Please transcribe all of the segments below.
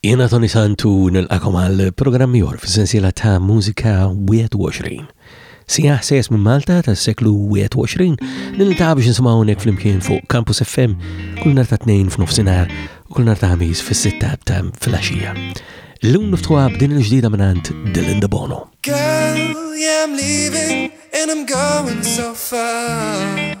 Jiena Toni Sant u nilqakom għal programm ieħor fis-sensiela ta' Mużika 21. Sija ħsejjes minn Malta tas-seklu 21 li niltaqa' biex nisimgħu hawnhekk flimkien fuq Campus FM kull nhar ta' tnejn f'nofsinhar u kull nhar ta' ħamis fis-sitta ta' filgħaxija. L-lum niftħuha b'din il-ġdida minn Dylan Debono. Girl, yeah, I'm leaving and I'm going so far.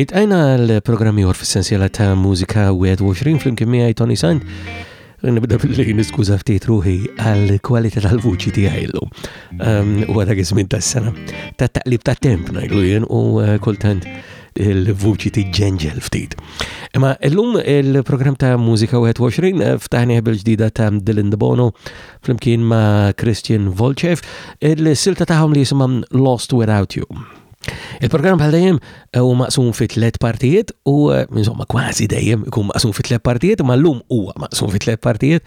Itqajna għal programmi għor fis-sensiela ta' mużika 21 fl-imkien miegħi Tony Sant. Nibda billi niskuża ftit ruħi għal kwalità tal-vuċi tiegħi llum. Ehm, u għadha iż-żmien tas-sena ta' taqlib ta' temp ngħidlu jien u eh, kultant il-vuċi tiġġenġel ftit. Imma llum il-programm ta' Mużika 21 eh, ftaħni bil ġdida ta' Dylan Bono flimkien ma' Christian Volchev, il-silta tagħhom li jisimha Lost Without You. Il-programm bħal dejjem eh, u maqsum fi tliet partijiet u eh, insomma kważi dejjem ikun maqsum fi tliet partijiet, ma llum huwa maqsum fi tliet partijiet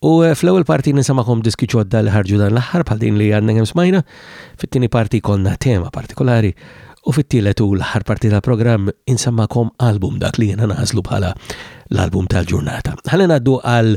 u eh, fl-ewwel parti nisimgħukom diski ġodda li ħarġu dan l-aħħar bħal din li għandna kemm smajna, fit-tieni parti konna tema partikolari u fit-tielet u l-aħħar parti tal-programm insemmakom album dak li jiena naħslu bħala l-album tal-ġurnata. Ħalli ngħaddu għal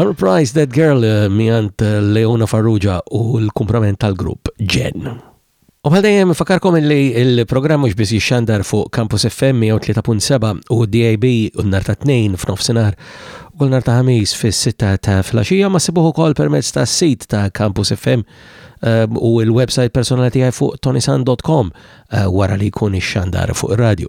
Our Price That Girl eh, miant eh, Leona Farrugia u l-kumprament tal-grupp Jen. U bħal dejjem fakarkom li il-programm mhux biss jixxandar fuq Campus FM 103.7 u DAB u nar ta' tnejn f'nofsinhar u kull nar ta' ħamis fis-sitta ta' flaxija ma sibuh ukoll permezz ta' sit ta' Campus FM eh, u l-website personali tiegħi fuq tonisan.com wara li jkun ixxandar fuq ir-radju.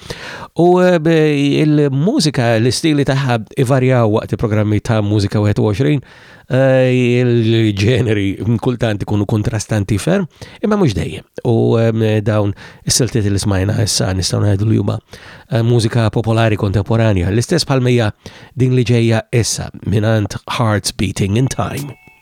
U il-mużika, l-istili taħħa ivarjaw waqt il-programmi ta' mużika 21, il-ġeneri kultant ikunu kontrastanti ferm, imma mhux dejjem. U dawn is-siltiet li smajna issa nistgħu ngħidu li huma mużika popolari kontemporanja, l-istess bħal din li ġejja issa mingħand Hearts Beating in Time.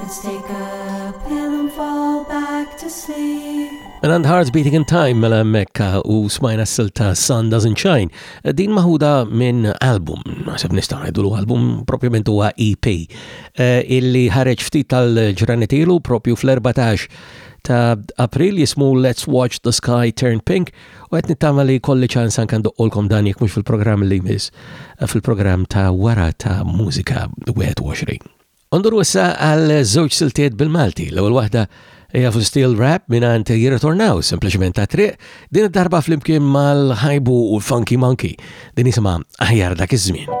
Let's take a pill and fall back to sleep. And Hearts Beating in Time mela mekka uh, u smajna s-silta Sun Doesn't Shine. Uh, din maħuda minn album, naħseb nistaw ngħidu l-album propjament huwa EP uh, illi ħareġ ftit tal-ġranet ilu propju fl-14 ta' April jismu Let's Watch the Sky Turn Pink u qed nittama li kolli ċans anke ndoqqolkom dan jekk mhux fil-programm li jmiss fil-programm ta' wara ta' mużika 21. Onduru issa għal żewġ siltiet bil-Malti, l-ewwel waħda hija fu stil rap mingħand jirritornaw sempliċement ta' triq, din id-darba flimkien mal-ħajbu u l-Funky Monkey, din jisimha aħjar dak iż-żmien.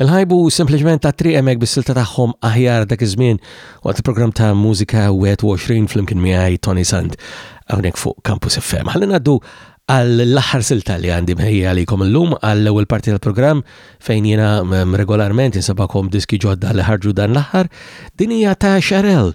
Il-ħajbu sempliċement ta' triq hemmhekk bis-silta tagħhom aħjar dak iż-żmien waqt il-programm ta' Mużika 21 flimkien miegħi Tony Sand hawnhekk fuq Campus FM. Ħalli ngħaddu għall-aħħar silta li għandi mħejja għalikom l-lum għall-ewwel parti tal-programm fejn jiena mm, regolarment insabakom diski ġodda li ħarġu dan l-aħħar din hija ta' Charel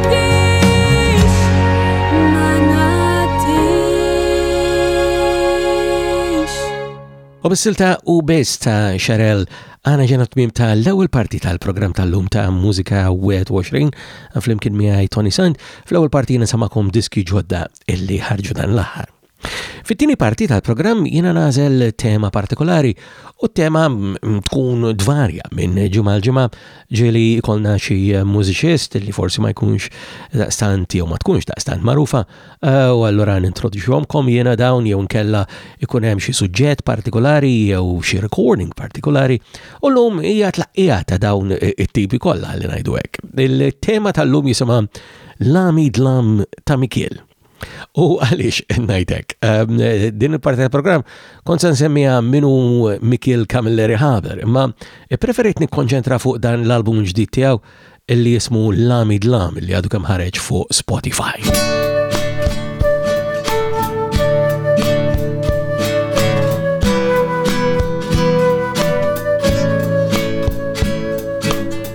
U bis-silta u biss ta' Xarel għana ġena tmim ta' l-ewwel parti tal-programm tal-lum ta' Mużika 21 flimkien miegħi Tony Sand. Fl-ewwel parti nisamakom diski ġodda illi ħarġu dan l-aħħar. Fit-tieni parti tal-programm jiena nażel tema partikolari u tema tkun dvarja minn ġimgħa l-ġimgħa ġieli jkollna xi mużiċist li forsi ma jkunx daqstant jew ma tkunx daqstant magħrufa eh, u allura nintroduċjomkom jiena dawn jew nkella ikun hemm xi suġġett partikolari jew xi recording partikolari u llum hija tlaqqija ta' dawn it-tipi kollha li ngħidu hekk. Il-tema tal-lum jisimha Lami Dlam ta' Mikiel. U għalix najtek, ehm, din il-parti tal-program kont se nsemmija minu Mikil Camilleri Haber, imma preferit nikkonċentra fuq dan l-album ġdid tiegħu li jismu Lami Dlam li għadu kemm ħareġ fuq Spotify.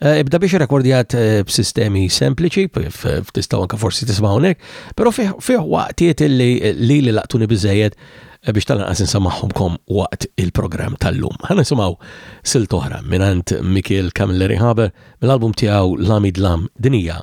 Eh, ibda biex rekordjat eh, b'sistemi sempliċi, f'tistaw anka forsi tisma' hawnhekk, però fih waqtiet li li li laqtuni biżejjed eh, biex tal-anqas insamaħħomkom waqt il-programm tal-lum. Ħa nisimgħu sil toħra minant Mikiel Camilleri Haber mill-album tiegħu Lami Dlam Dinija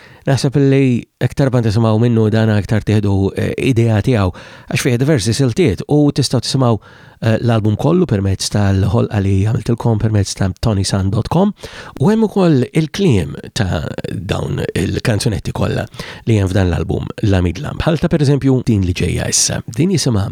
Naħseb li iktar ma tisimgħu minnu dana iktar tieħdu eh, idea tiegħu għax fih diversi siltiet u tistgħu tisimgħu eh, l-album kollu permezz tal-ħolqa li għamiltilkom permezz ta' tonisan.com u hemm ukoll il-kliem ta' dawn il-kanzunetti kollha li hemm f'dan l-album La Midlam. Bħal ta' pereżempju din li ġejja issa. Din jisimha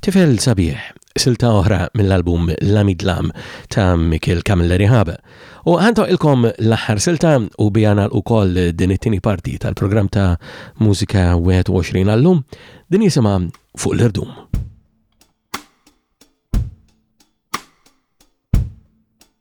Tifel Sabiħ, silta oħra mill-album Lami Dlam ta' Mikiel Camilleri Habe. U ħantoqilkom l-aħħar silta u biha nagħlqu ukoll din it-tieni parti tal-programm ta' Mużika 21 għallum, din jisimha Fuq l-Irdum.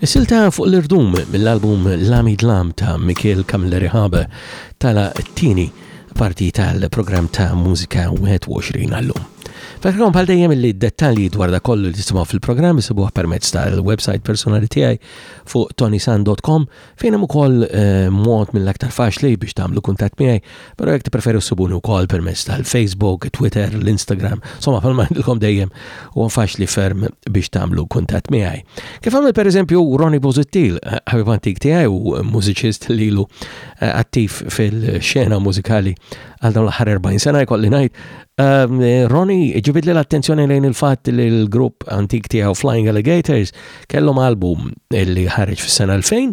Is-silta Fuq l-Irdum mill-album Lami Dlam ta' Mikiel Camilleri Habe tagħlaq it-tieni parti tal-programm ta' Mużika 21 għallum. Fakrakom bħal dejjem li dettalji dwar da kollu li tisimgħu fil-programm isibuh permezz tal-website personali tiegħi fuq tonisan.com fejn hemm ukoll eh, mod mill-aktar faċli biex tagħmlu kuntatt miegħi Pero jek t-preferu s-subuni u kol permess tal-Facebook, Twitter, l-Instagram, somma pal majdilkom dejjem u għanfax li ferm biex tamlu kuntat miħaj. Kif għamil per eżempju Ronnie Bozittil, ħabib antik tijaj u mużiċist li lu eh, attiv fil-xena mużikali għal dawn l-ħar 40 sena jkolli najt. Ehm, eh, Ronnie ġibid li l-attenzjoni lejn il-fat li l-grupp antik tijaw Flying Alligators kellhom album li ħareġ fis-sena 2000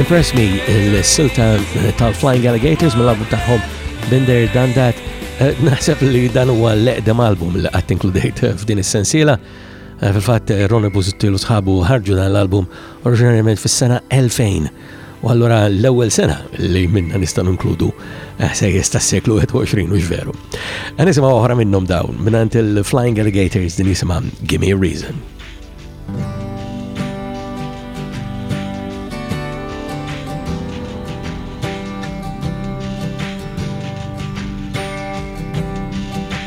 Impress Me, il-silta tal-Flying Alligators mill-album tagħhom Binder Dan Dat. Eh, naħseb li dan huwa l-eqdem album li qatt inkludejt eh, f'din is-sensiela. Eh, fil-fatt Ronnie Busuttil u sħabu ħarġu dan l-album oriġinarjament fis-sena 2000. U allura l-ewwel sena li minna nistgħu inkludu eh, sejjes tas-seklu 21 mhux veru. Għan nisimgħu oħra minnhom dawn mingħand il-Flying Alligators din jisimha Gimme Reason.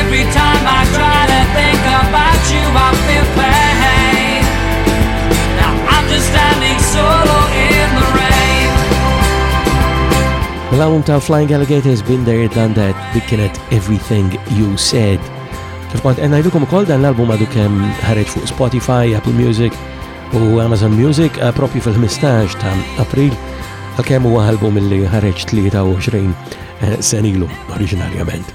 Every time I try to think about you I feel pain Now I'm just standing solo in the rain L-album ta' Flying Alligators Been There Done That dik kienet Everything You Said Kif kont għennajdukom ukoll dan l-album għadu kem ħareġ fuq Spotify, Apple Music u Amazon Music eh, propju fil-15 ta' April għakem u għalbum li ħareġ 23 eh, senilu oriġinarjament.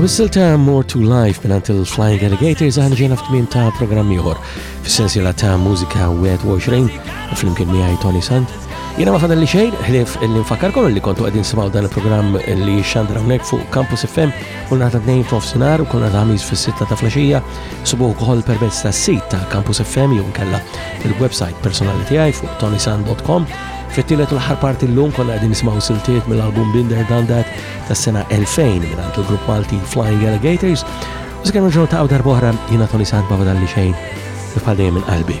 Whistle ta' More to Life minn għant il-Flying Alligators għan ġena f'tmim ta' programm ieħor fis-sensiela ta' mużika 21 fl-imkien miegħi Tony Sant. Jena ma fadalli xejn, ħlif li nfakkarkom li kontu għedin simaw dan il-programm li xandra unek fuq Campus FM u nata t-nejn fuq sinar u konna ta' ħamiz fis-sitta ta' flasġija subu kħol permezz ta' sit ta' Campus FM jum kella il-website personali tiegħi fuq tonisan.com Fittilet u l-ħar parti l-lum konna għedin nismaw siltiet mill-album Binder Dandat ta' sena 2000 minn għandu grupp Malti Flying Alligators. U s-kenu ġo ta' għawdar boħra jina Tony Sandba badalli xejn, bħal dejjem minn qalbi.